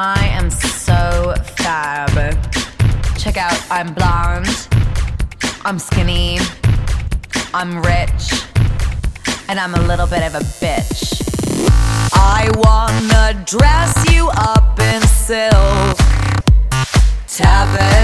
I am so fab. Check out, I'm blonde, I'm skinny, I'm rich, and I'm a little bit of a bitch. I wanna dress you up in silk. Tap.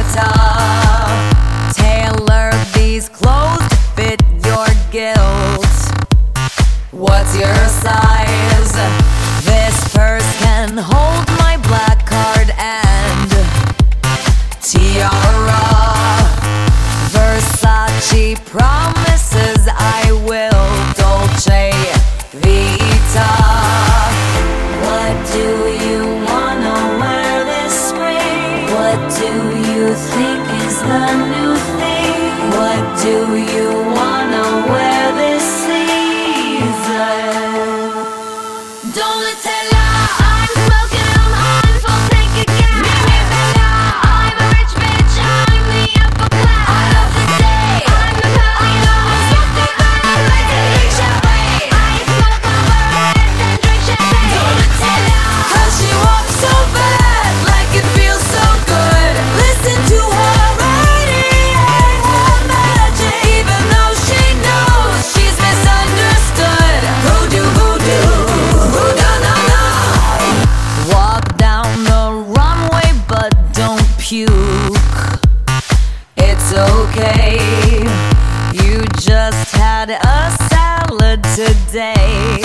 had a salad today.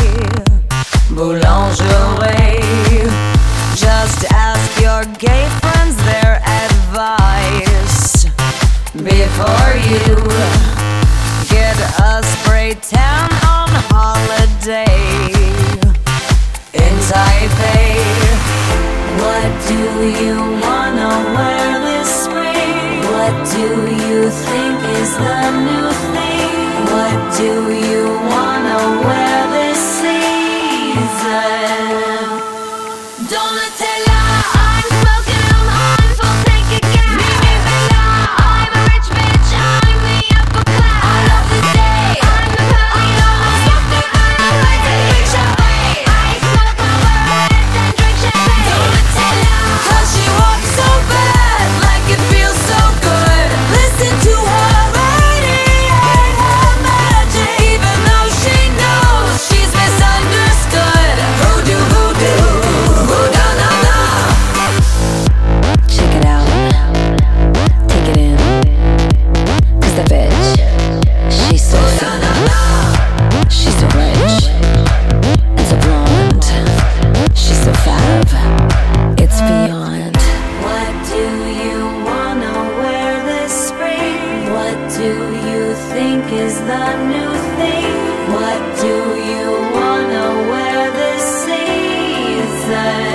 Boulangerie. Just ask your gay friends their advice before you get a spray tan on holiday in Taipei. What do you wanna wear this spring? What do you think is the new thing? do you desire